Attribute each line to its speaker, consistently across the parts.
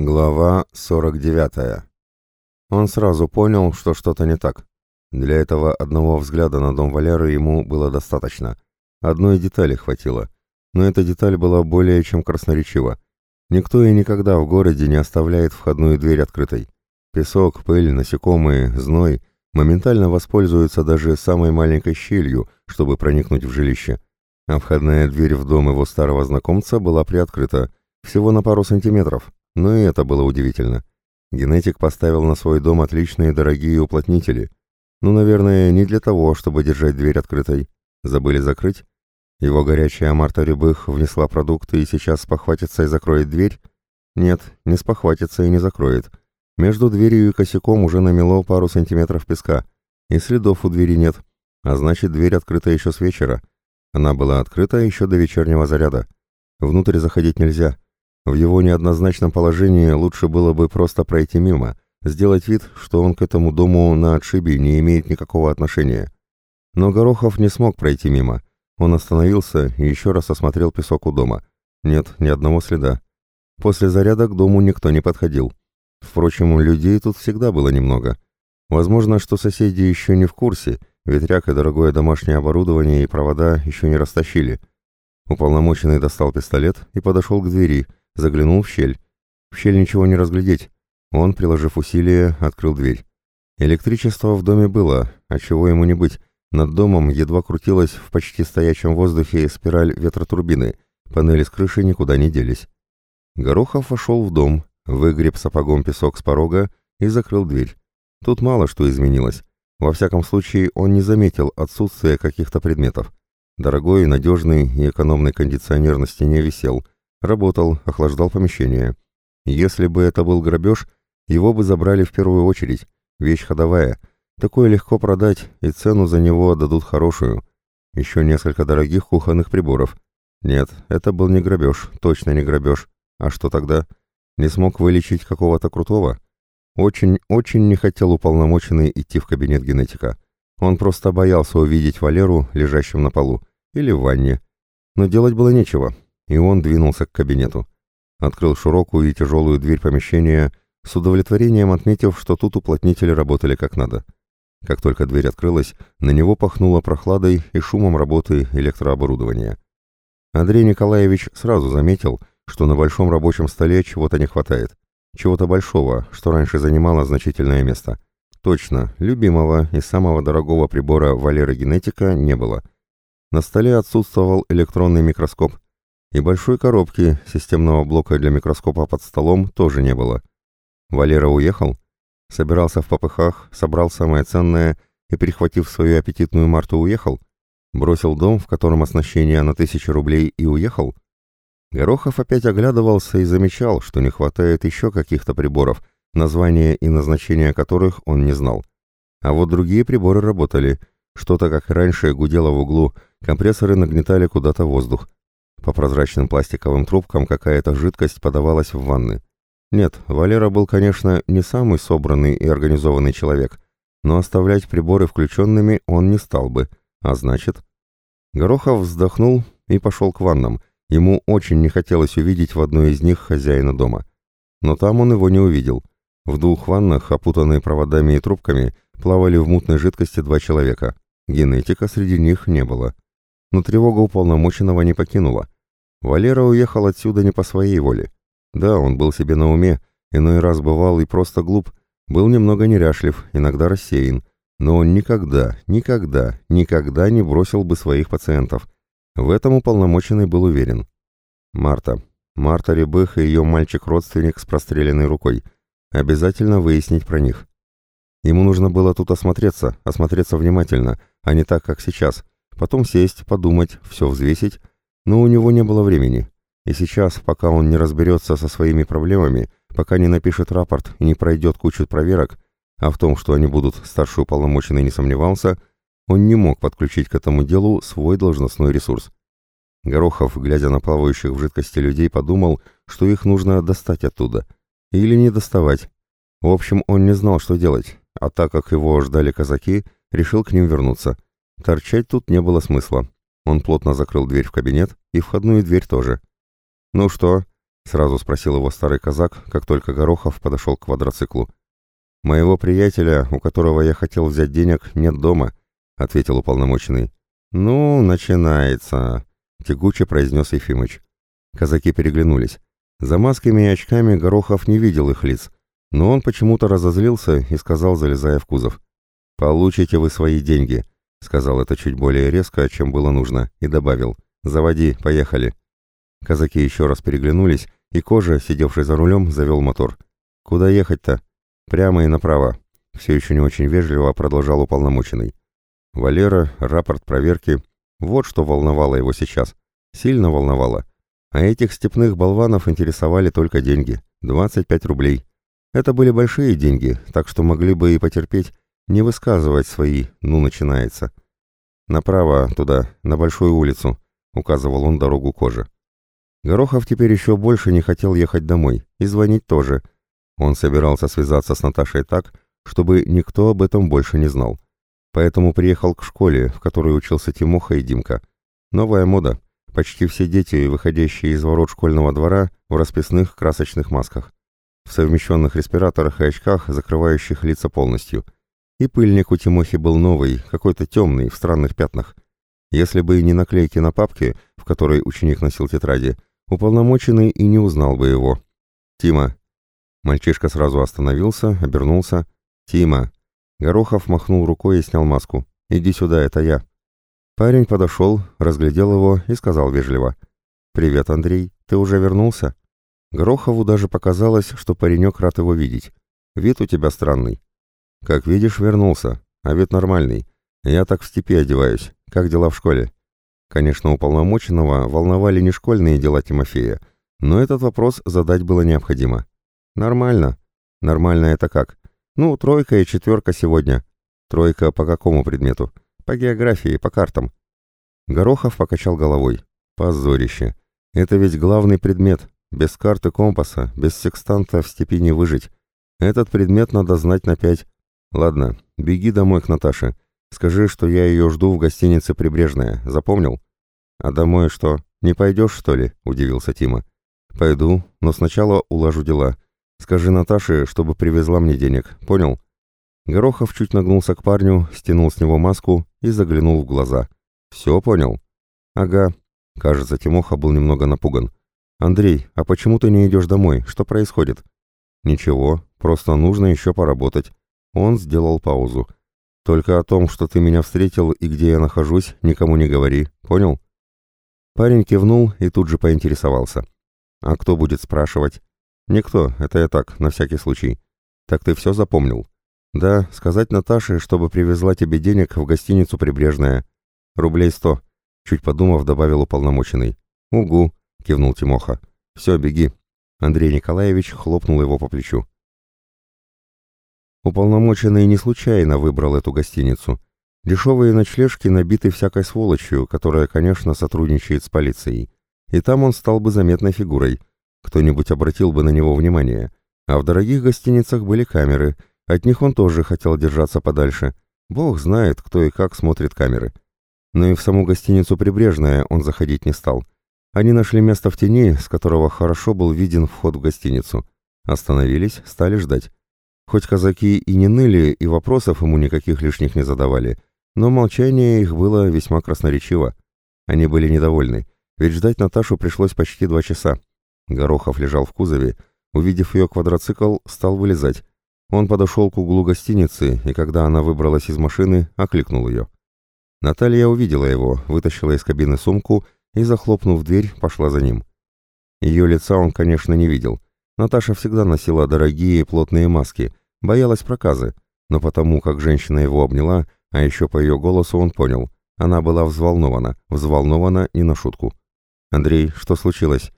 Speaker 1: Глава 49. Он сразу понял, что что-то не так. Для этого одного взгляда на дом Валеры ему было достаточно. Одной детали хватило. Но эта деталь была более чем красноречива. Никто и никогда в городе не оставляет входную дверь открытой. Песок, пыль, насекомые, зной моментально воспользуются даже самой маленькой щелью, чтобы проникнуть в жилище. А входная дверь в дом его старого знакомца была приоткрыта, всего на пару сантиметров, но и это было удивительно. Генетик поставил на свой дом отличные дорогие уплотнители. Ну, наверное, не для того, чтобы держать дверь открытой. Забыли закрыть? Его горячая Марта Рябых внесла продукты и сейчас спохватится и закроет дверь? Нет, не спохватится и не закроет. Между дверью и косяком уже намело пару сантиметров песка, и следов у двери нет. А значит, дверь открыта еще с вечера. Она была открыта еще до вечернего заряда. Внутрь заходить нельзя. В его неоднозначном положении лучше было бы просто пройти мимо, сделать вид, что он к этому дому на отшибе не имеет никакого отношения. Но Горохов не смог пройти мимо. Он остановился и еще раз осмотрел песок у дома. Нет, ни одного следа. После заряда к дому никто не подходил. Впрочем, людей тут всегда было немного. Возможно, что соседи еще не в курсе, ветряк и дорогое домашнее оборудование и провода еще не растащили. Уполномоченный достал пистолет и подошел к двери, Заглянул в щель. В щель ничего не разглядеть. Он, приложив усилие, открыл дверь. Электричество в доме было, а чего ему не быть. Над домом едва крутилась в почти стоячем воздухе спираль ветротурбины. Панели с крыши никуда не делись. Горохов вошел в дом, выгреб сапогом песок с порога и закрыл дверь. Тут мало что изменилось. Во всяком случае, он не заметил отсутствия каких-то предметов. Дорогой, надежный и экономный кондиционер на стене висел – Работал, охлаждал помещение. Если бы это был грабеж, его бы забрали в первую очередь. Вещь ходовая. Такое легко продать, и цену за него дадут хорошую. Еще несколько дорогих кухонных приборов. Нет, это был не грабеж, точно не грабеж. А что тогда? Не смог вылечить какого-то крутого? Очень-очень не хотел уполномоченный идти в кабинет генетика. Он просто боялся увидеть Валеру, лежащим на полу, или в ванне. Но делать было нечего, и он двинулся к кабинету. Открыл широкую и тяжелую дверь помещения, с удовлетворением отметив, что тут уплотнители работали как надо. Как только дверь открылась, на него пахнуло прохладой и шумом работы электрооборудования. Андрей Николаевич сразу заметил, что на большом рабочем столе чего-то не хватает. Чего-то большого, что раньше занимало значительное место. Точно, любимого и самого дорогого прибора Валеры Генетика не было. На столе отсутствовал электронный микроскоп, и большой коробки системного блока для микроскопа под столом тоже не было. Валера уехал, собирался в попыхах, собрал самое ценное и, перехватив свою аппетитную Марту, уехал, бросил дом, в котором оснащение на тысячу рублей, и уехал. Горохов опять оглядывался и замечал, что не хватает еще каких-то приборов, названия и назначения которых он не знал. А вот другие приборы работали. Что-то, как раньше, гудело в углу, компрессоры нагнетали куда-то воздух. По прозрачным пластиковым трубкам какая-то жидкость подавалась в ванны. Нет, Валера был, конечно, не самый собранный и организованный человек, но оставлять приборы включенными он не стал бы, а значит... Горохов вздохнул и пошел к ваннам. Ему очень не хотелось увидеть в одной из них хозяина дома. Но там он его не увидел. В двух ваннах, опутанные проводами и трубками, плавали в мутной жидкости два человека. Генетика среди них не было но тревога уполномоченного не покинула. Валера уехал отсюда не по своей воле. Да, он был себе на уме, иной раз бывал и просто глуп, был немного неряшлив, иногда рассеян, но он никогда, никогда, никогда не бросил бы своих пациентов. В этом уполномоченный был уверен. Марта. Марта Рябых и ее мальчик-родственник с простреленной рукой. Обязательно выяснить про них. Ему нужно было тут осмотреться, осмотреться внимательно, а не так, как сейчас — потом сесть, подумать, все взвесить, но у него не было времени. И сейчас, пока он не разберется со своими проблемами, пока не напишет рапорт и не пройдет кучу проверок, а в том, что они будут старший уполномоченный не сомневался, он не мог подключить к этому делу свой должностной ресурс. Горохов, глядя на плавающих в жидкости людей, подумал, что их нужно достать оттуда. Или не доставать. В общем, он не знал, что делать, а так как его ждали казаки, решил к ним вернуться – Торчать тут не было смысла. Он плотно закрыл дверь в кабинет и входную дверь тоже. «Ну что?» — Сразу спросил его старый казак, как только Горохов подошел к квадроциклу. «Моего приятеля, у которого я хотел взять денег, нет дома», — ответил уполномоченный. «Ну, начинается», — тягуче произнес Ефимыч. Казаки переглянулись. За масками и очками Горохов не видел их лиц, но он почему-то разозлился и сказал, залезая в кузов. «Получите вы свои деньги», — сказал это чуть более резко, чем было нужно, и добавил. «Заводи, поехали». Казаки еще раз переглянулись, и Кожа, сидевший за рулем, завел мотор. «Куда ехать-то?» «Прямо и направо», — все еще не очень вежливо продолжал уполномоченный. Валера, рапорт проверки. Вот что волновало его сейчас. Сильно волновало. А этих степных болванов интересовали только деньги. 25 рублей. Это были большие деньги, так что могли бы и потерпеть, не высказывать свои «ну, начинается». «Направо, туда, на Большую улицу», — указывал он дорогу кожи. Горохов теперь еще больше не хотел ехать домой, и звонить тоже. Он собирался связаться с Наташей так, чтобы никто об этом больше не знал. Поэтому приехал к школе, в которой учился Тимоха и Димка. Новая мода. Почти все дети, выходящие из ворот школьного двора, в расписных красочных масках. В совмещенных респираторах и очках, закрывающих лица полностью. И пыльник у Тимохи был новый, какой-то темный, в странных пятнах. Если бы не наклейки на папке, в которой ученик носил тетради, уполномоченный и не узнал бы его. «Тима!» Мальчишка сразу остановился, обернулся. «Тима!» Горохов махнул рукой и снял маску. «Иди сюда, это я». Парень подошел, разглядел его и сказал вежливо. «Привет, Андрей, ты уже вернулся?» Горохову даже показалось, что паренек рад его видеть. «Вид у тебя странный». «Как видишь, вернулся, а вид нормальный. Я так в степи одеваюсь. Как дела в школе?» Конечно, уполномоченного волновали не школьные дела Тимофея, но этот вопрос задать было необходимо. «Нормально. Нормально это как? Ну, тройка и четверка сегодня. Тройка по какому предмету? По географии, по картам. Горохов покачал головой. Позорище. Это ведь главный предмет. Без карты компаса, без секстанта в степи не выжить. Этот предмет надо знать на пять. Ладно, беги домой к Наташе. Скажи, что я ее жду в гостинице «Прибрежная». Запомнил? А домой что, не пойдешь, что ли? Удивился Тима. Пойду, но сначала уложу дела. Скажи Наташе, чтобы привезла мне денег, понял?» Горохов чуть нагнулся к парню, стянул с него маску и заглянул в глаза. «Все понял?» «Ага». Кажется, Тимоха был немного напуган. «Андрей, а почему ты не идешь домой? Что происходит?» «Ничего, просто нужно еще поработать». Он сделал паузу. «Только о том, что ты меня встретил и где я нахожусь, никому не говори, понял?» Парень кивнул и тут же поинтересовался. «А кто будет спрашивать?» «Никто, это я так, на всякий случай». «Так ты все запомнил?» «Да, сказать Наташе, чтобы привезла тебе денег в гостиницу «Прибрежная». Рублей сто», — чуть подумав, добавил уполномоченный. «Угу», — кивнул Тимоха. «Все, беги». Андрей Николаевич хлопнул его по плечу. Уполномоченный не случайно выбрал эту гостиницу. Дешевые ночлежки набиты всякой сволочью, которая, конечно, сотрудничает с полицией. И там он стал бы заметной фигурой — кто-нибудь обратил бы на него внимание. А в дорогих гостиницах были камеры, от них он тоже хотел держаться подальше. Бог знает, кто и как смотрит камеры. Но и в саму гостиницу «Прибрежная» он заходить не стал. Они нашли место в тени, с которого хорошо был виден вход в гостиницу. Остановились, стали ждать. Хоть казаки и не ныли, и вопросов ему никаких лишних не задавали, но молчание их было весьма красноречиво. Они были недовольны, ведь ждать Наташу пришлось почти два часа. Горохов лежал в кузове, увидев ее квадроцикл, стал вылезать. Он подошел к углу гостиницы, и когда она выбралась из машины, окликнул ее. Наталья увидела его, вытащила из кабины сумку и, захлопнув дверь, пошла за ним. Ее лица он, конечно, не видел. Наташа всегда носила дорогие плотные маски, боялась проказы, но потому, как женщина его обняла, а еще по ее голосу он понял, она была взволнована, взволнована не на шутку. «Андрей, что случилось?»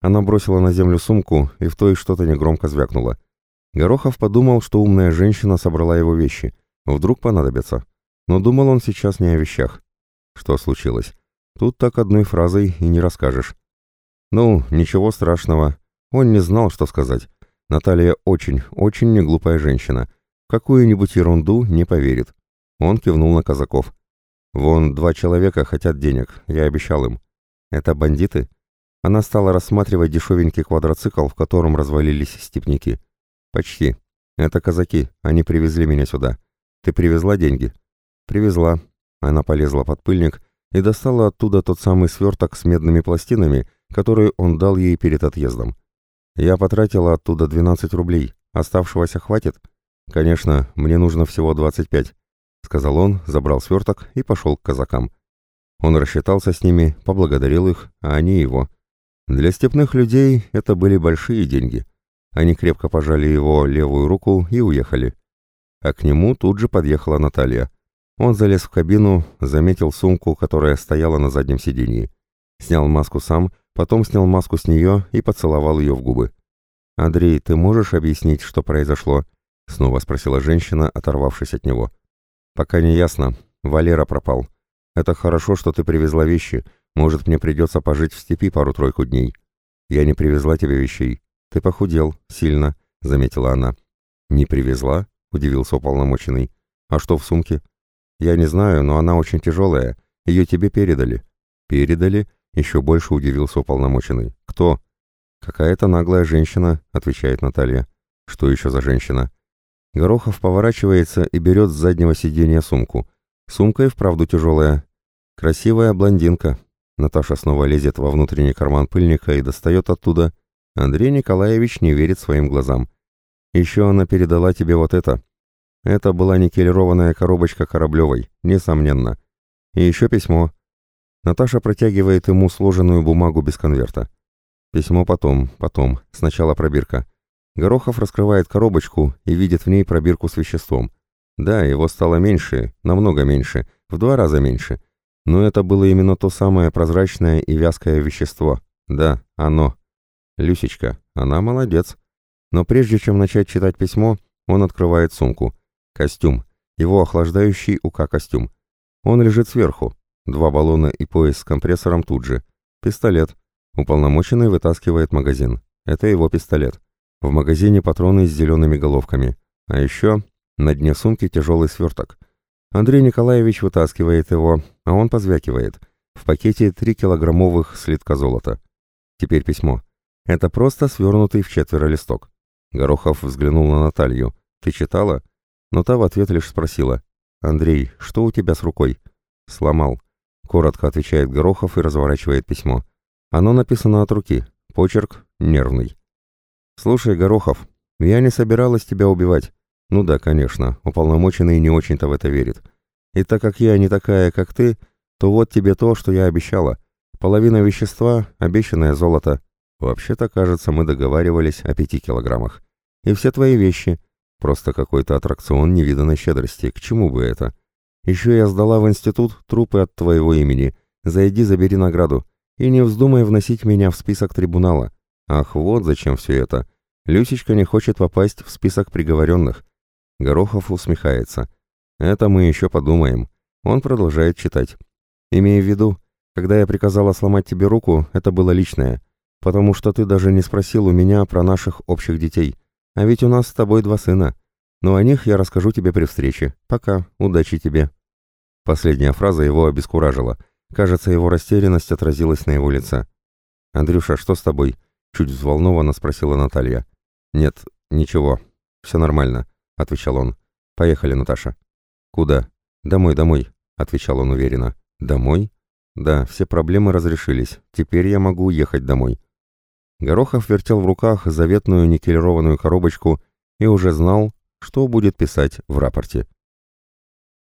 Speaker 1: Она бросила на землю сумку, и в той что-то негромко звякнуло. Горохов подумал, что умная женщина собрала его вещи. Вдруг понадобятся. Но думал он сейчас не о вещах. Что случилось? Тут так одной фразой и не расскажешь. Ну, ничего страшного. Он не знал, что сказать. Наталья очень, очень неглупая женщина. Какую-нибудь ерунду не поверит. Он кивнул на казаков. «Вон два человека хотят денег, я обещал им». «Это бандиты?» Она стала рассматривать дешевенький квадроцикл, в котором развалились степняки. «Почти. Это казаки. Они привезли меня сюда. Ты привезла деньги?» «Привезла». Она полезла под пыльник и достала оттуда тот самый сверток с медными пластинами, который он дал ей перед отъездом. «Я потратила оттуда 12 рублей. Оставшегося хватит?» «Конечно, мне нужно всего 25», — сказал он, забрал сверток и пошел к казакам. Он рассчитался с ними, поблагодарил их, а они его. Для степных людей это были большие деньги. Они крепко пожали его левую руку и уехали. А к нему тут же подъехала Наталья. Он залез в кабину, заметил сумку, которая стояла на заднем сиденье. Снял маску сам, потом снял маску с нее и поцеловал ее в губы. «Андрей, ты можешь объяснить, что произошло?» — снова спросила женщина, оторвавшись от него. «Пока не ясно. Валера пропал. Это хорошо, что ты привезла вещи. Может, мне придется пожить в степи пару-тройку дней. Я не привезла тебе вещей. Ты похудел. Сильно», — заметила она. «Не привезла?» — удивился уполномоченный. «А что в сумке?» «Я не знаю, но она очень тяжелая. Ее тебе передали». «Передали?» — еще больше удивился уполномоченный. «Кто?» «Какая-то наглая женщина», — отвечает Наталья. «Что еще за женщина?» Горохов поворачивается и берет с заднего сиденья сумку. Сумка и вправду тяжелая. Красивая блондинка. Наташа снова лезет во внутренний карман пыльника и достает оттуда. Андрей Николаевич не верит своим глазам. Еще она передала тебе вот это. Это была никелированная коробочка Кораблевой, несомненно. И еще письмо. Наташа протягивает ему сложенную бумагу без конверта. Письмо потом, потом, сначала пробирка. Горохов раскрывает коробочку и видит в ней пробирку с веществом. Да, его стало меньше, намного меньше, в два раза меньше. Но это было именно то самое прозрачное и вязкое вещество. Да, оно. Люсечка, она молодец. Но прежде чем начать читать письмо, он открывает сумку. Костюм. Его охлаждающий УК-костюм. Он лежит сверху. Два баллона и пояс с компрессором тут же. Пистолет. Уполномоченный вытаскивает магазин. Это его пистолет. В магазине патроны с зелеными головками. А еще на дне сумки тяжелый сверток. Андрей Николаевич вытаскивает его, а он позвякивает. В пакете три килограммовых слитка золота. Теперь письмо. Это просто свернутый в четверо листок. Горохов взглянул на Наталью. «Ты читала?» Но та в ответ лишь спросила. «Андрей, что у тебя с рукой?» «Сломал». Коротко отвечает Горохов и разворачивает письмо. Оно написано от руки. Почерк нервный. «Слушай, Горохов, я не собиралась тебя убивать. Ну да, конечно, уполномоченный не очень-то в это верит. И так как я не такая, как ты, то вот тебе то, что я обещала. Половина вещества — обещанное золото. Вообще-то, кажется, мы договаривались о пяти килограммах. И все твои вещи. Просто какой-то аттракцион невиданной щедрости. К чему бы это? Еще я сдала в институт трупы от твоего имени. Зайди, забери награду. И не вздумай вносить меня в список трибунала. Ах, вот зачем все это. Люсечка не хочет попасть в список приговоренных. Горохов усмехается. «Это мы еще подумаем». Он продолжает читать. «Имея в виду, когда я приказала сломать тебе руку, это было личное, потому что ты даже не спросил у меня про наших общих детей. А ведь у нас с тобой два сына. Но о них я расскажу тебе при встрече. Пока. Удачи тебе». Последняя фраза его обескуражила. Кажется, его растерянность отразилась на его лице. «Андрюша, что с тобой?» — чуть взволнованно спросила Наталья. «Нет, ничего. Все нормально. — отвечал он. «Поехали, Наташа». «Куда?» «Домой, домой», — отвечал он уверенно. «Домой?» «Да, все проблемы разрешились. Теперь я могу ехать домой». Горохов вертел в руках заветную никелированную коробочку и уже знал, что будет писать в рапорте.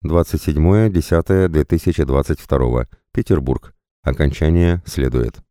Speaker 1: 27.10.2022. Петербург. Окончание следует.